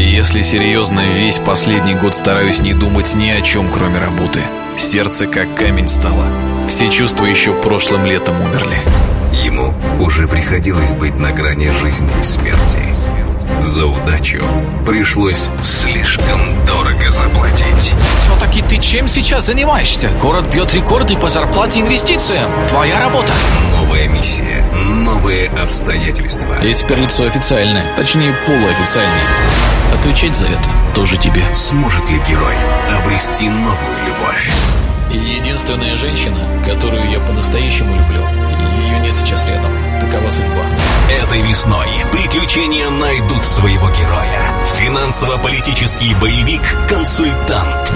Если серьезно, весь последний год стараюсь не думать ни о чем, кроме работы. Сердце как камень стало. Все чувства еще прошлым летом умерли. Ему уже приходилось быть на грани жизни и смерти. За удачу пришлось слишком дорого заплатить. Все-таки ты чем сейчас занимаешься? Город бьет рекорды по зарплате и инвестициям. Твоя работа. Новая миссия, новые обстоятельства. Я теперь лицо официальное, точнее полуофициальное. Отвечать за это тоже тебе. Сможет ли герой обрести новую любовь? И единственная женщина, которую я по-настоящему люблю, ее нет сейчас рядом. Такова судьба. Этой весной приключения найдут своего героя. Финансово-политический боевик «Консультант».